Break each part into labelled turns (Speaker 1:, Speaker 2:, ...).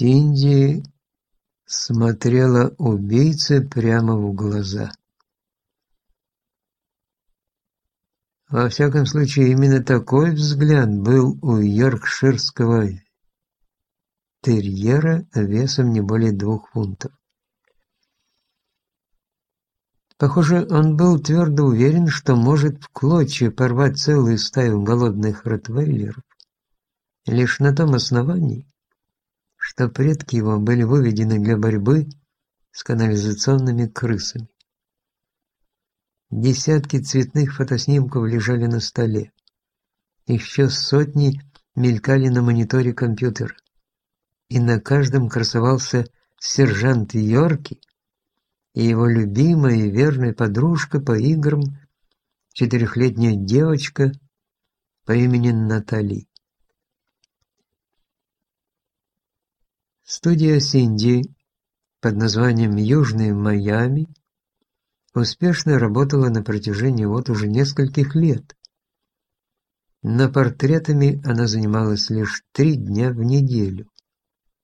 Speaker 1: Синди смотрела убийце прямо в глаза. Во всяком случае, именно такой взгляд был у йоркширского терьера весом не более двух фунтов. Похоже, он был твердо уверен, что может в клочья порвать целую стаю голодных ротвейлеров, лишь на том основании, что предки его были выведены для борьбы с канализационными крысами. Десятки цветных фотоснимков лежали на столе. Еще сотни мелькали на мониторе компьютера. И на каждом красовался сержант Йорки и его любимая и верная подружка по играм, четырехлетняя девочка по имени Натали. Студия Синди под названием «Южный Майами» успешно работала на протяжении вот уже нескольких лет. На портретами она занималась лишь три дня в неделю.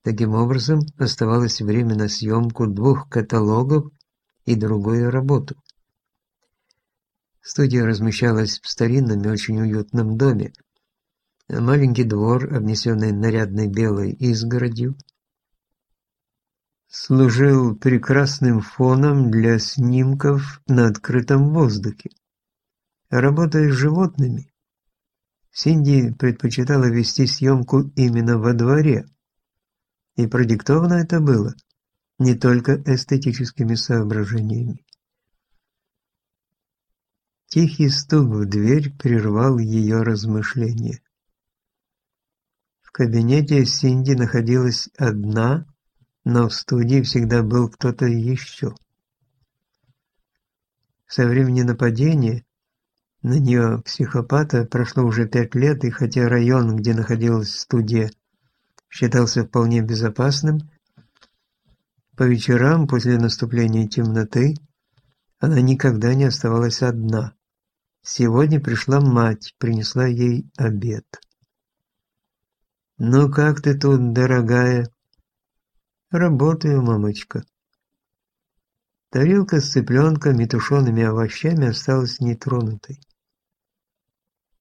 Speaker 1: Таким образом, оставалось время на съемку двух каталогов и другую работу. Студия размещалась в старинном и очень уютном доме. Маленький двор, обнесенный нарядной белой изгородью, служил прекрасным фоном для снимков на открытом воздухе. Работая с животными, Синди предпочитала вести съемку именно во дворе, и продиктовано это было не только эстетическими соображениями. Тихий стук в дверь прервал ее размышления. В кабинете Синди находилась одна, но в студии всегда был кто-то еще. Со времени нападения на нее психопата прошло уже пять лет, и хотя район, где находилась студия, считался вполне безопасным, по вечерам после наступления темноты она никогда не оставалась одна. Сегодня пришла мать, принесла ей обед. «Ну как ты тут, дорогая?» «Работаю, мамочка». Тарелка с цыпленком и тушеными овощами осталась нетронутой.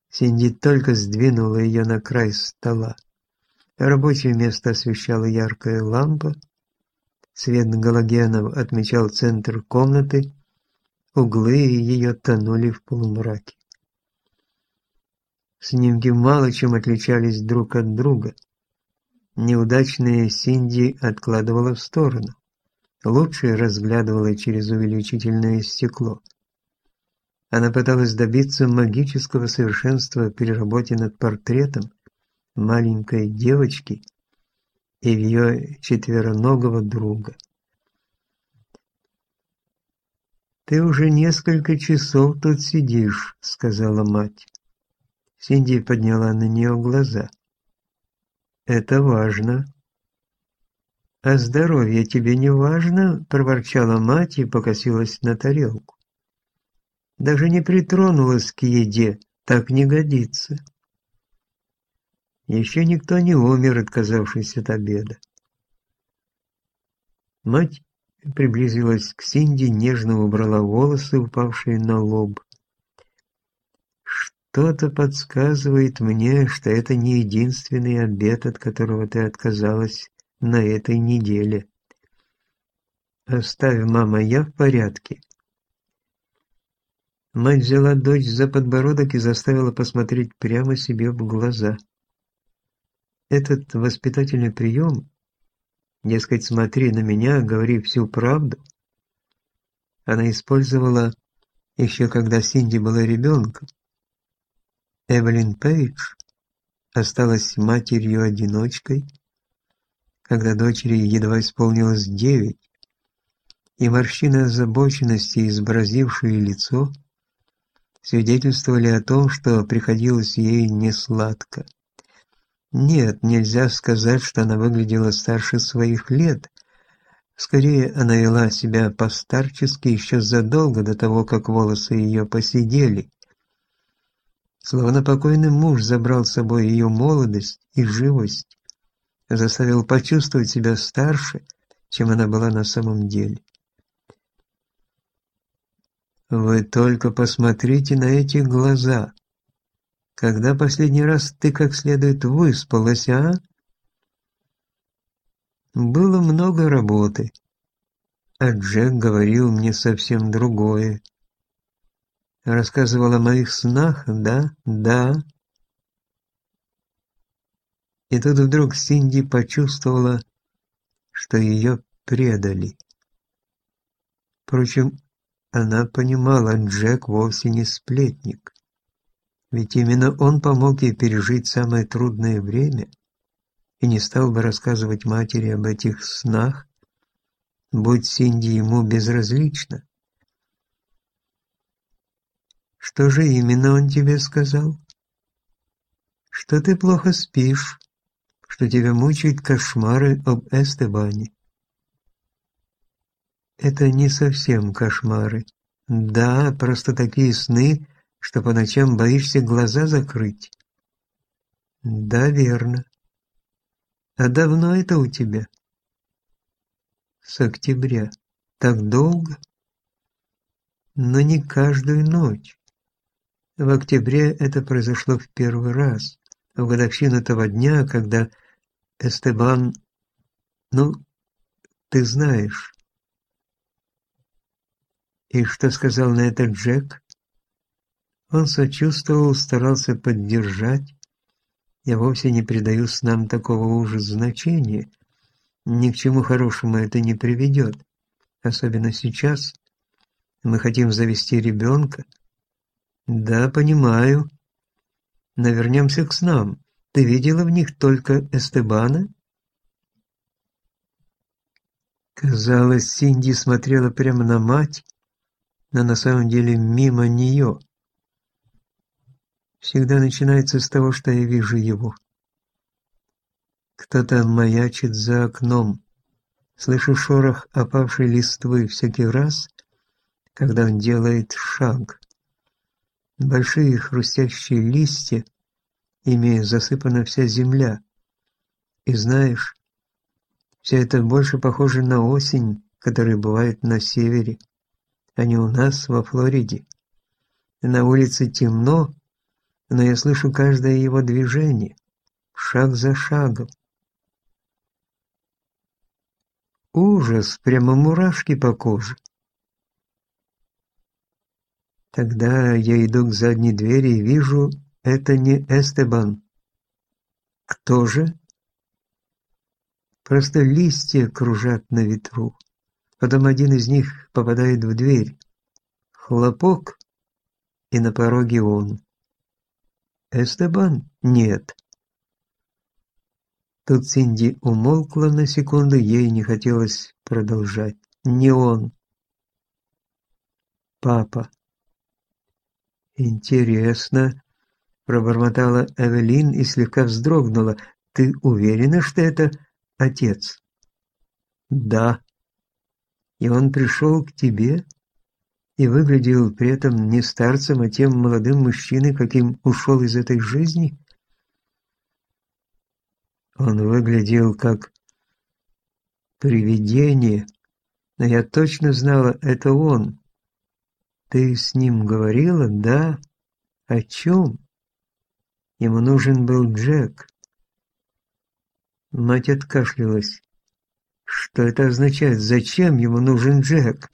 Speaker 1: Синди только сдвинула ее на край стола. Рабочее место освещала яркая лампа. Свет галогенов отмечал центр комнаты. Углы ее тонули в полумраке. Снимки мало чем отличались друг от друга. Неудачные Синди откладывала в сторону. Лучшее разглядывала через увеличительное стекло. Она пыталась добиться магического совершенства при работе над портретом маленькой девочки и ее четвероногого друга. «Ты уже несколько часов тут сидишь», — сказала мать. Синди подняла на нее глаза. Это важно. А здоровье тебе не важно? Проворчала мать и покосилась на тарелку. Даже не притронулась к еде, так не годится. Еще никто не умер, отказавшись от обеда. Мать приблизилась к Синди, нежно убрала волосы, упавшие на лоб. Что-то подсказывает мне, что это не единственный обед, от которого ты отказалась на этой неделе. Оставь, мама, я в порядке. Мать взяла дочь за подбородок и заставила посмотреть прямо себе в глаза. Этот воспитательный прием, дескать, смотри на меня, говори всю правду, она использовала еще когда Синди была ребенком. Эвелин Пейдж осталась матерью-одиночкой, когда дочери едва исполнилось девять, и морщины озабоченности, изобразившие лицо, свидетельствовали о том, что приходилось ей несладко. Нет, нельзя сказать, что она выглядела старше своих лет. Скорее, она вела себя постарчески еще задолго до того, как волосы ее посидели, Словно покойный муж забрал с собой ее молодость и живость заставил почувствовать себя старше, чем она была на самом деле. Вы только посмотрите на эти глаза. Когда последний раз ты как следует выспалась, а? Было много работы, а Джек говорил мне совсем другое. Рассказывал о моих снах, да, да. И тут вдруг Синди почувствовала, что ее предали. Впрочем, она понимала, Джек вовсе не сплетник. Ведь именно он помог ей пережить самое трудное время и не стал бы рассказывать матери об этих снах, будь Синди ему безразлична. Что же именно он тебе сказал? Что ты плохо спишь, что тебя мучают кошмары об Эстебане. Это не совсем кошмары. Да, просто такие сны, что по ночам боишься глаза закрыть. Да, верно. А давно это у тебя? С октября. Так долго? Но не каждую ночь. В октябре это произошло в первый раз, в годовщину того дня, когда Эстебан... Ну, ты знаешь, и что сказал на это Джек? Он сочувствовал, старался поддержать. Я вовсе не придаю снам такого ужас значения. Ни к чему хорошему это не приведет. Особенно сейчас. Мы хотим завести ребенка. Да, понимаю. Но вернемся к снам. Ты видела в них только Эстебана? Казалось, Синди смотрела прямо на мать, но на самом деле мимо нее. Всегда начинается с того, что я вижу его. Кто-то маячит за окном. Слышу шорох опавшей листвы всякий раз, когда он делает шаг. Большие хрустящие листья, ими засыпана вся земля. И знаешь, все это больше похоже на осень, которая бывает на севере а не у нас во Флориде. На улице темно, но я слышу каждое его движение, шаг за шагом. Ужас, прямо мурашки по коже. Тогда я иду к задней двери и вижу, это не Эстебан. Кто же? Просто листья кружат на ветру. Потом один из них попадает в дверь. Хлопок, и на пороге он. «Эстебан? Нет». Тут Синди умолкла на секунду, ей не хотелось продолжать. «Не он». «Папа». «Интересно», — пробормотала Эвелин и слегка вздрогнула. «Ты уверена, что это отец?» «Да», и он пришел к тебе и выглядел при этом не старцем, а тем молодым мужчиной, каким ушел из этой жизни? Он выглядел как привидение, но я точно знала, это он. Ты с ним говорила, да? О чем? Ему нужен был Джек. Мать откашлялась. Что это означает? Зачем ему нужен Джек?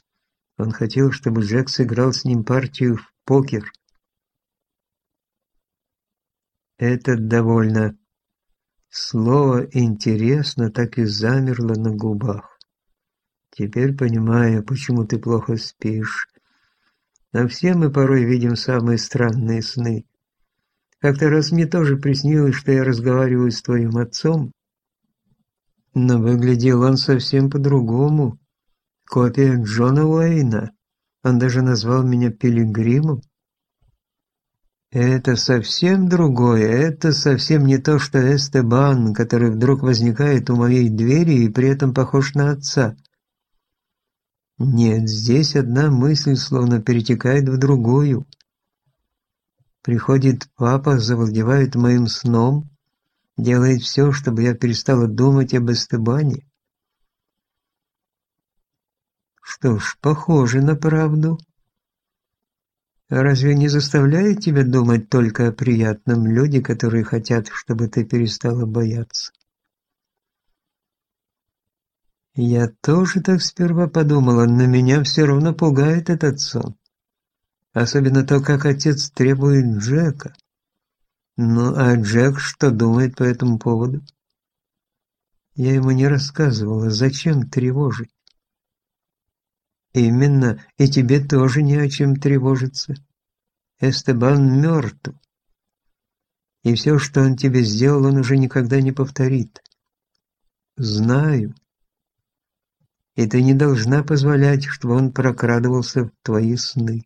Speaker 1: Он хотел, чтобы Джек сыграл с ним партию в покер. Это довольно... Слово «интересно» так и замерло на губах. Теперь понимаю, почему ты плохо спишь. Но все мы порой видим самые странные сны. Как-то раз мне тоже приснилось, что я разговариваю с твоим отцом, но выглядел он совсем по-другому. Копия Джона Уэйна. Он даже назвал меня пилигримом. Это совсем другое, это совсем не то, что Эстебан, который вдруг возникает у моей двери и при этом похож на отца. Нет, здесь одна мысль словно перетекает в другую. Приходит папа, завладевает моим сном, Делает все, чтобы я перестала думать об Эстебане. Что ж, похоже на правду. Разве не заставляет тебя думать только о приятном люди, которые хотят, чтобы ты перестала бояться? Я тоже так сперва подумала, но меня все равно пугает этот сон. Особенно то, как отец требует Джека. Ну, а Джек что думает по этому поводу? Я ему не рассказывала, зачем тревожить. Именно, и тебе тоже не о чем тревожиться. Эстебан мертв. И все, что он тебе сделал, он уже никогда не повторит. Знаю. И ты не должна позволять, чтобы он прокрадывался в твои сны.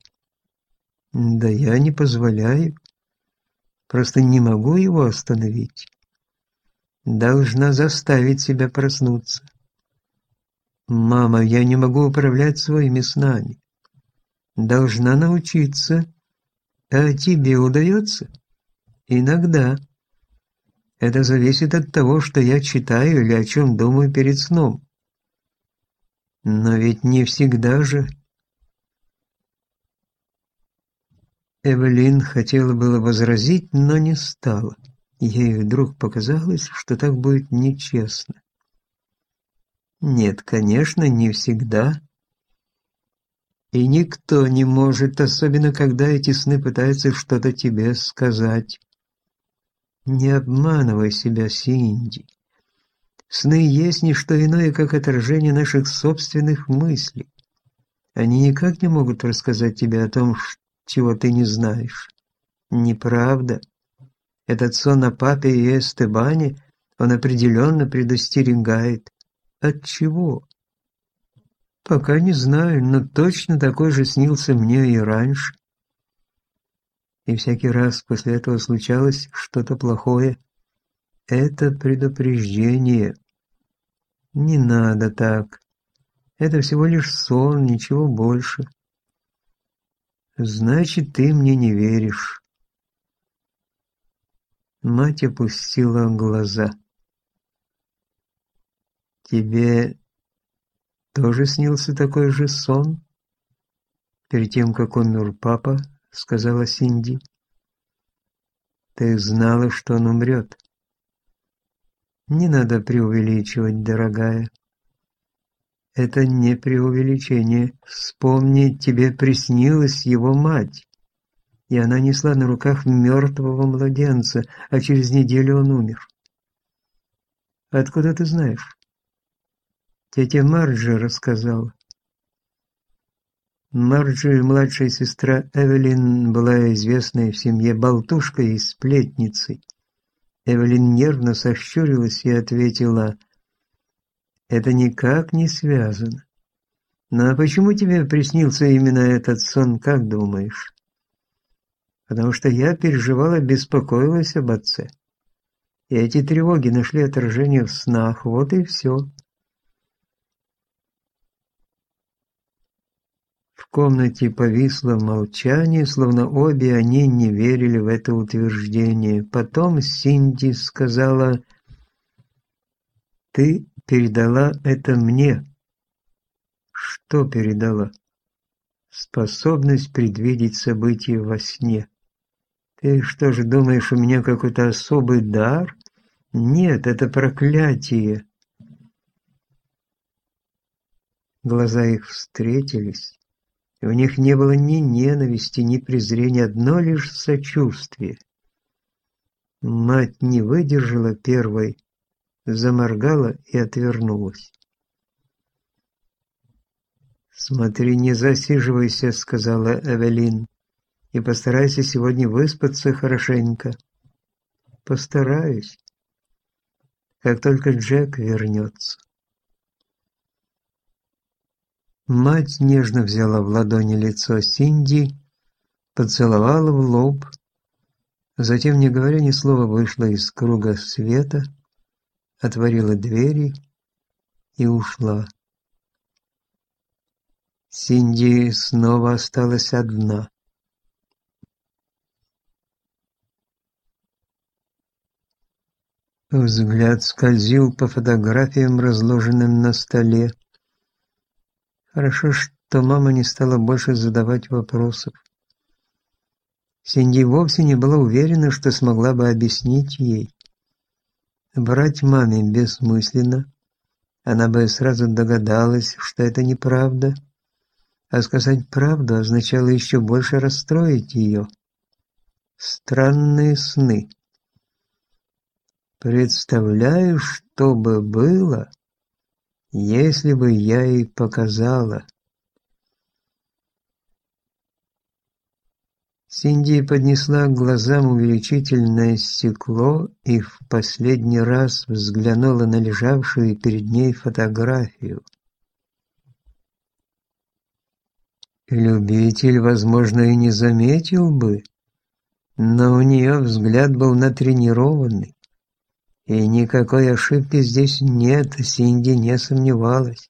Speaker 1: Да я не позволяю. Просто не могу его остановить. Должна заставить себя проснуться. «Мама, я не могу управлять своими снами. Должна научиться. А тебе удается?» «Иногда. Это зависит от того, что я читаю или о чем думаю перед сном. Но ведь не всегда же...» Эвелин хотела было возразить, но не стала. Ей вдруг показалось, что так будет нечестно. Нет, конечно, не всегда. И никто не может, особенно когда эти сны пытаются что-то тебе сказать. Не обманывай себя, Синди. Сны есть не что иное, как отражение наших собственных мыслей. Они никак не могут рассказать тебе о том, чего ты не знаешь. Неправда. Этот сон о папе и Эстебане, он определенно предостерегает. От чего? Пока не знаю, но точно такой же снился мне и раньше. И всякий раз после этого случалось что-то плохое. Это предупреждение. Не надо так. Это всего лишь сон, ничего больше. Значит, ты мне не веришь. Мать опустила глаза. Тебе тоже снился такой же сон? Перед тем, как умер папа, сказала Синди. Ты знала, что он умрет. Не надо преувеличивать, дорогая. Это не преувеличение. Вспомни, тебе приснилась его мать. И она несла на руках мертвого младенца, а через неделю он умер. Откуда ты знаешь? Тетя Марджи рассказала. Марджи, младшая сестра Эвелин, была известной в семье болтушкой и сплетницей. Эвелин нервно сощурилась и ответила, «Это никак не связано. Ну а почему тебе приснился именно этот сон, как думаешь?» «Потому что я переживала, беспокоилась об отце. И эти тревоги нашли отражение в снах, вот и все». Комнате повисло молчание, словно обе они не верили в это утверждение. Потом Синди сказала, «Ты передала это мне». «Что передала?» «Способность предвидеть события во сне». «Ты что же думаешь, у меня какой-то особый дар?» «Нет, это проклятие». Глаза их встретились. В них не было ни ненависти, ни презрения, одно лишь сочувствие. Мать не выдержала первой, заморгала и отвернулась. «Смотри, не засиживайся», — сказала Эвелин, — «и постарайся сегодня выспаться хорошенько». «Постараюсь, как только Джек вернется». Мать нежно взяла в ладони лицо Синди, поцеловала в лоб, затем, не говоря ни слова, вышла из круга света, отворила двери и ушла. Синди снова осталась одна. Взгляд скользил по фотографиям, разложенным на столе. Хорошо, что мама не стала больше задавать вопросов. Синди вовсе не была уверена, что смогла бы объяснить ей. Врать маме бессмысленно. Она бы сразу догадалась, что это неправда. А сказать правду означало еще больше расстроить ее. Странные сны. Представляю, что бы было, если бы я ей показала. Синди поднесла к глазам увеличительное стекло и в последний раз взглянула на лежавшую перед ней фотографию. Любитель, возможно, и не заметил бы, но у нее взгляд был натренированный, и никакой ошибки здесь нет, Синди не сомневалась.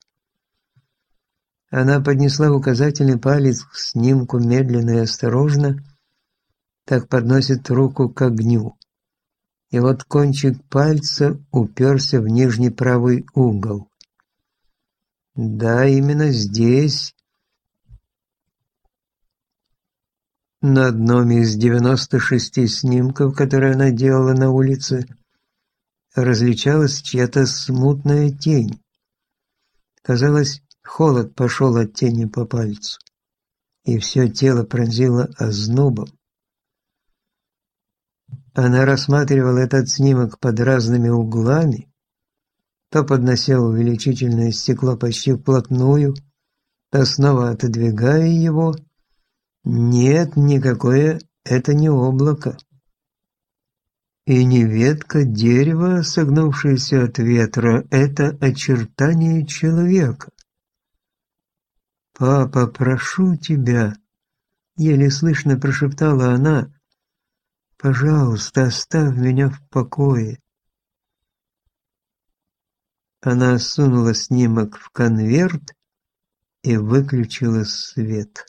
Speaker 1: Она поднесла указательный палец к снимку медленно и осторожно, так подносит руку к огню. И вот кончик пальца уперся в нижний правый угол. Да, именно здесь, на одном из 96 снимков, которые она делала на улице, различалась чья-то смутная тень. Казалось, холод пошел от тени по пальцу, и все тело пронзило ознобом. Она рассматривала этот снимок под разными углами, то поднося увеличительное стекло почти вплотную, то снова отодвигая его. Нет, никакое это не облако. И не ветка дерева, согнувшаяся от ветра, это очертание человека. «Папа, прошу тебя!» — еле слышно прошептала она, Пожалуйста, оставь меня в покое. Она сунула снимок в конверт и выключила свет.